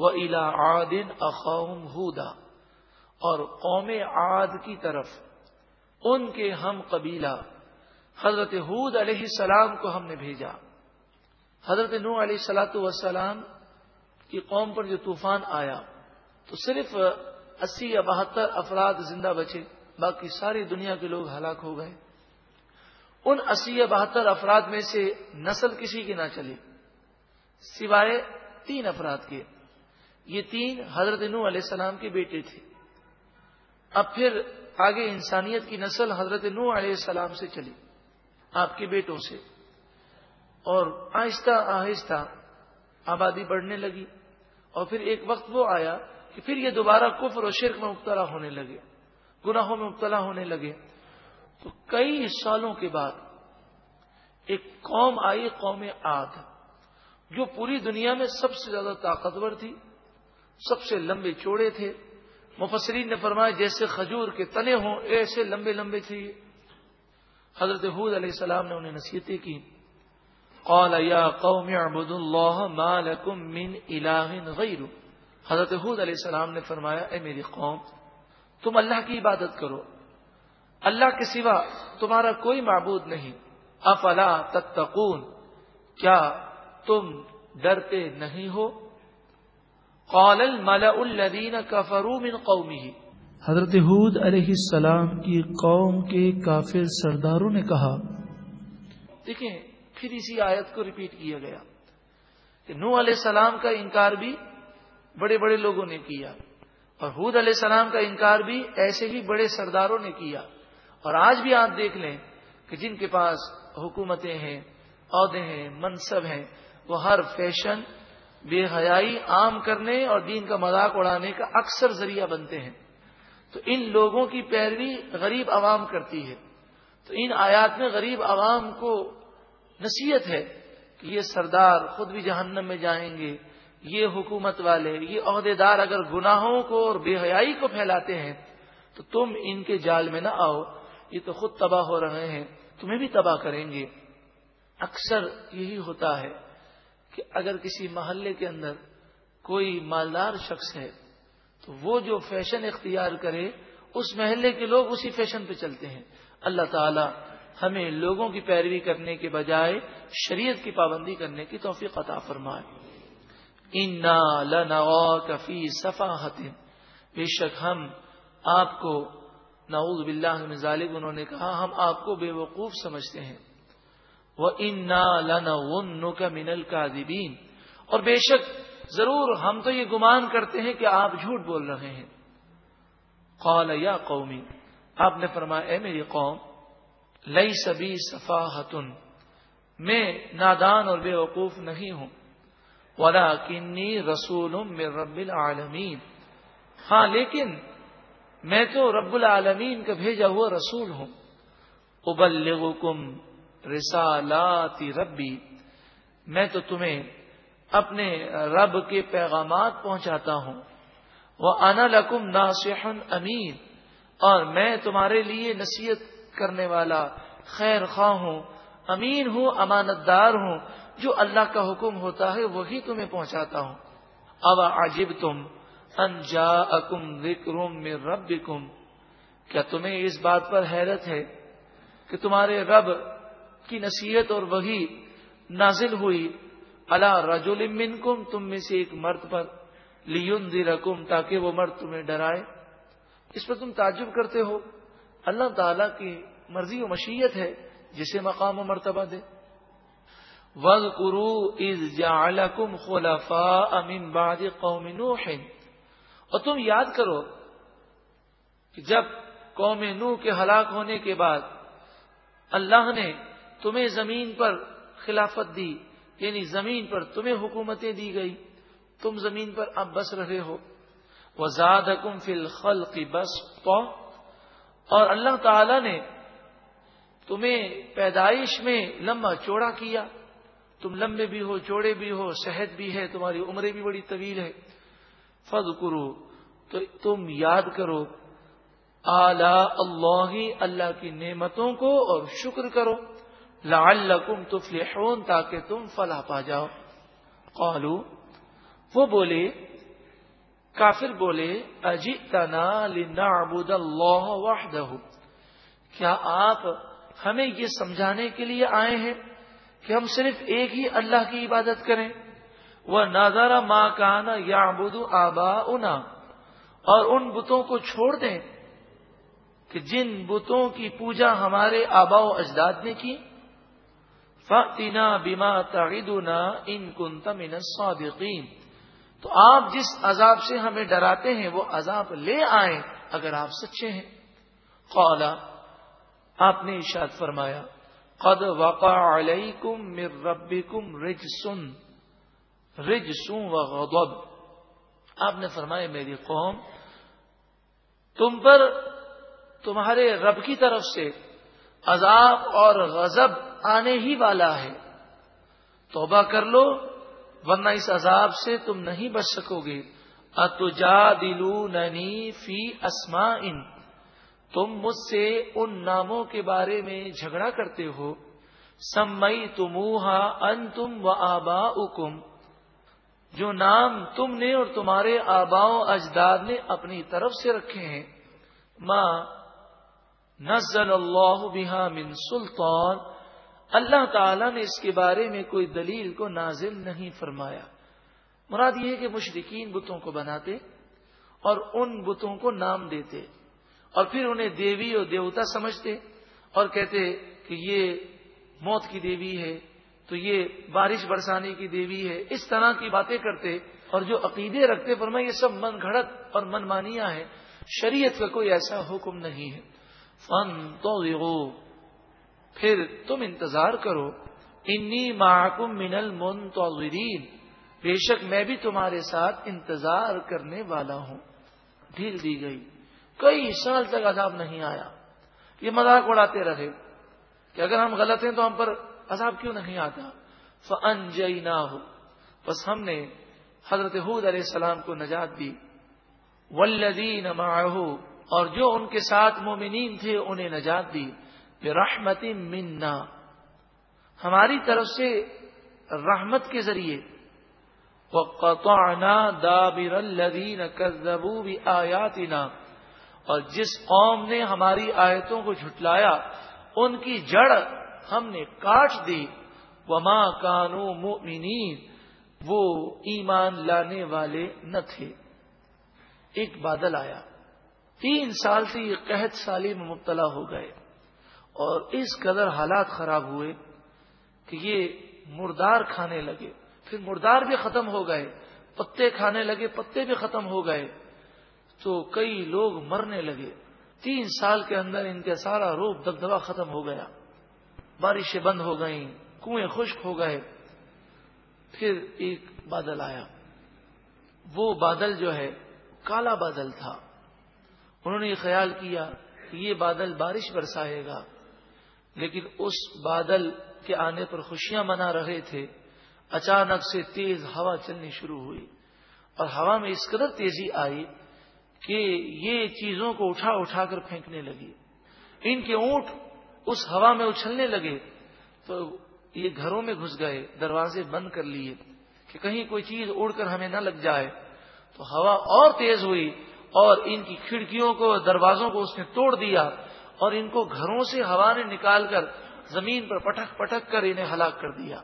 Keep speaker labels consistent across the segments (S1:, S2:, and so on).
S1: وہ الا عادن اقوم ہودا اور قوم عاد کی طرف، ان کے ہم قبیلہ، حضرت حود علیہ السلام کو ہم نے بھیجا۔ حضرت نو علیہ سلاۃ وسلام کی قوم پر جو طوفان آیا، تو صرف اسی یا بہتر افراد زندہ بچے، باقی ساری دنیا کے لوگ ہلاک ہو گئے۔ ان اسی یا بہتر افراد میں سے نسل کسی کی نہ چلی، سوائے تین افراد کے۔ یہ تین حضرت نو علیہ السلام کے بیٹے تھے۔ اب پھر آگے انسانیت کی نسل حضرت نو علیہ السلام سے چلی، آپ کے بیٹوں سے۔ اور آہستہ آہستہ آبادی بڑھنے لگی۔ اور پھر ایک وقت وہ آیا کہ پھر یہ دوبارہ کفر و شرک میں مبتلا ہونے لگے، گناہوں میں مبتلا ہونے لگے۔ تو کئی سالوں کے بعد ایک قوم آئی، قوم آد جو پوری دنیا میں سب سے زیادہ طاقتور تھی۔ سب سے لمبے چوڑے تھے۔ مفسرین نے فرمایا، جیسے کھجور کے تنے ہوں، ایسے لمبے لمبے تھے۔ حضرت حود علیہ السلام نے انہیں نصیحتیں کی قال، یا قوم، اعبدوا اللہ ما لکم من الہ غیر۔ حضرت حود علیہ السلام نے فرمایا، اے میری قوم، تم اللہ کی عبادت کرو۔ اللہ کے سوا تمہارا کوئی معبود نہیں۔ افلا تتقون، کیا تم ڈرتے نہیں ہو؟ قال الملأ الذين كفروا من قومه. حضرت حود علیہ السلام کی قوم کے کافر سرداروں نے کہا دیکھیں پھر اسی آیت کو ریپیٹ کیا گیا کہ نو علیہ السلام کا انکار بھی بڑے بڑے لوگوں نے کیا اور حود علیہ السلام کا انکار بھی ایسے ہی بڑے سرداروں نے کیا۔ اور آج بھی آپ دیکھ لیں کہ جن کے پاس حکومتیں ہیں عہدے ہیں منصب ہیں وہ ہر فیشن بے حیائی عام کرنے اور دین کا مذاق اڑانے کا اکثر ذریعہ بنتے ہیں۔ تو ان لوگوں کی پیروی غریب عوام کرتی ہے۔ تو ان آیات میں غریب عوام کو نصیحت ہے کہ یہ سردار خود بھی جہنم میں جائیں گے، یہ حکومت والے، یہ عہدے دار اگر گناہوں کو اور بے حیائی کو پھیلاتے ہیں، تو تم ان کے جال میں نہ آؤ۔ یہ تو خود تباہ ہو رہے ہیں، تمہیں بھی تباہ کریں گے۔ اکثر یہی ہوتا ہے۔ کہ اگر کسی محلے کے اندر کوئی مالدار شخص ہے، تو وہ جو فیشن اختیار کرے، اس محلے کے لوگ اسی فیشن پہ چلتے ہیں۔ اللہ تعالی ہمیں لوگوں کی پیروی کرنے کے بجائے شریعت کی پابندی کرنے کی توفیق عطا فرمائے۔ کفی صفا بے شک ہم آپ کو، نعوذ باللہ من ظالب انہوں نے کہا، ہم آپ کو بے وقوف سمجھتے ہیں۔ وہ اور بے شک ضرور ہم تو یہ گمان کرتے ہیں کہ آپ جھوٹ بول رہے ہیں۔ قال یا قومی آپ نے فرمایا، اے میری قوم لئی سبھی صفا میں نادان اور بے وقوف نہیں ہوں۔ ولا کنی رسول رب العالمین ہاں لیکن میں تو رب العالمین کا بھیجا ہوا رسول ہوں۔ ابلغکم رسالات ربی، میں تو تمہیں اپنے رب کے پیغامات پہنچاتا ہوں۔ وہ انا لکم ناصح امین، اور میں تمہارے لیے نصیحت کرنے والا خیر خواہ ہوں، امین ہوں امانت دار ہوں، جو اللہ کا حکم ہوتا ہے وہی تمہیں پہنچاتا ہوں۔ اب عجب تم انجا اکم وکرم میں رب کیا تمہیں اس بات پر حیرت ہے کہ تمہارے رب کی نصیحت اور وہی نازل ہوئی۔ اللہ رجول منکم، تم میں سے ایک مرد پر لیون رقم تاکہ وہ مرد تمہیں ڈرائے۔ اس پر تم تعجب کرتے ہو۔ اللہ تعالی کی مرضی و مشیت ہے جسے مقام و مرتبہ دے۔ وز قرو از جم خلفا امین باد قوم نوح۔ اور تم یاد کرو کہ جب قوم نو کے ہلاک ہونے کے بعد اللہ نے تمہیں زمین پر خلافت دی یعنی زمین پر تمہیں حکومتیں دی گئی۔ تم زمین پر اب بس رہے ہو۔ وہ زاد حکم فل خل کی بس اور اللہ تعالی نے تمہیں پیدائش میں لمبا چوڑا کیا۔ تم لمبے بھی ہو، چوڑے بھی ہو صحت بھی ہے، تمہاری عمریں بھی بڑی طویل ہے فض کرو تو تم یاد کرو اعلی اللہ اللہ کی نعمتوں کو اور شکر کرو۔ لعلکم تفلحون تاکہ تم فلاح پا جاؤ۔ قالو، وہ بولے، کافر بولے اجیتنا لنعبد اللہ وحدہ۔ کیا آپ ہمیں یہ سمجھانے کے لیے آئے ہیں کہ ہم صرف ایک ہی اللہ کی عبادت کریں؟ وہ نادارا ماں کانا یا آبا اور ان بتوں کو چھوڑ دیں کہ جن بتوں کی پوجا ہمارے آبا و اجداد نے کی۔ فاتنا بیما تعیدنا ان کنتم صادقین تو آپ جس عذاب سے ہمیں ڈراتے ہیں، وہ عذاب لے آئیں اگر آپ سچے ہیں۔ قولا آپ نے اشاد فرمایا، قد وقع علیکم من ربکم رجسن رجسن و آپ نے فرمایا، میری قوم، تم پر تمہارے رب کی طرف سے عذاب اور غضب آنے ہی والا ہے۔ توبہ کر لو، ورنہ اس عذاب سے تم نہیں بچ سکو گے۔ اتجا دلو ننی فی اسما ان تم مجھ سے ان ناموں کے بارے میں جھگڑا کرتے ہو۔ سمئی تموہا ان تم و آبا جو نام تم نے اور تمہارے آباؤ اجداد نے اپنی طرف سے رکھے ہیں۔ ماں نزل اللہ بہا من سلطان۔ اللہ تعالی نے اس کے بارے میں کوئی دلیل کو نازل نہیں فرمایا۔ مراد یہ ہے کہ مشرقین بتوں کو بناتے اور ان بتوں کو نام دیتے اور پھر انہیں دیوی اور دیوتا سمجھتے اور کہتے کہ یہ موت کی دیوی ہے، تو یہ بارش برسانے کی دیوی ہے۔ اس طرح کی باتیں کرتے اور جو عقیدے رکھتے پر یہ سب من گھڑت اور من مانیاں ہیں۔ شریعت کا کوئی ایسا حکم نہیں ہے۔ فن تو پھر تم انتظار کرو، انی محکم من المن تو بے شک میں بھی تمہارے ساتھ انتظار کرنے والا ہوں۔ ڈھیل دی گئی۔ کئی سال تک عذاب نہیں آیا۔ یہ مذاق اڑاتے رہے کہ اگر ہم غلط ہیں تو ہم پر عذاب کیوں نہیں آتا؟ فن جئی نہ ہو بس ہم نے حضرت حود علیہ السلام کو نجات دی۔ ولدین اور جو ان کے ساتھ مومنین تھے انہیں نجات دی۔ رحمت منا۔ ہماری طرف سے رحمت کے ذریعے۔ دابر الذین كذبوا بآیاتنا اور جس قوم نے ہماری آیتوں کو جھٹلایا، ان کی جڑ ہم نے کاٹ دی۔ وما کانو مؤمنین وہ ایمان لانے والے نہ تھے۔ ایک بادل آیا۔ تین سال سے یہ قحط سالی میں مبتلا ہو گئے۔ اور اس قدر حالات خراب ہوئے کہ یہ مردار کھانے لگے۔ پھر مردار بھی ختم ہو گئے، پتے کھانے لگے، پتے بھی ختم ہو گئے۔ تو کئی لوگ مرنے لگے۔ تین سال کے اندر ان کا سارا روپ دبدبا ختم ہو گیا۔ بارشیں بند ہو گئیں، کنویں خشک ہو گئے۔ پھر ایک بادل آیا۔ وہ بادل جو ہے، کالا بادل تھا۔ انہوں نے یہ خیال کیا کہ یہ بادل بارش برسائے گا۔ لیکن اس بادل کے آنے پر خوشیاں منا رہے تھے۔ اچانک سے تیز ہوا چلنی شروع ہوئی اور ہوا میں اس قدر تیزی آئی کہ یہ چیزوں کو اٹھا اٹھا کر پھینکنے لگی۔ ان کے اونٹ اس ہوا میں اچھلنے لگے تو یہ گھروں میں گھس گئے، دروازے بند کر لیے کہ کہیں کوئی چیز اڑ کر ہمیں نہ لگ جائے۔ تو ہوا اور تیز ہوئی اور ان کی کھڑکیوں کو دروازوں کو اس نے توڑ دیا۔ اور ان کو گھروں سے ہوا نے نکال کر زمین پر پٹک پٹک کر انہیں ہلاک کر دیا۔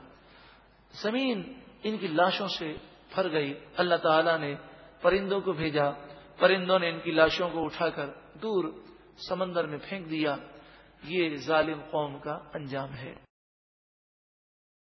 S1: زمین ان کی لاشوں سے پھر گئی۔ اللہ تعالی نے پرندوں کو بھیجا۔ پرندوں نے ان کی لاشوں کو اٹھا کر دور سمندر میں پھینک دیا۔ یہ ظالم قوم کا انجام ہے۔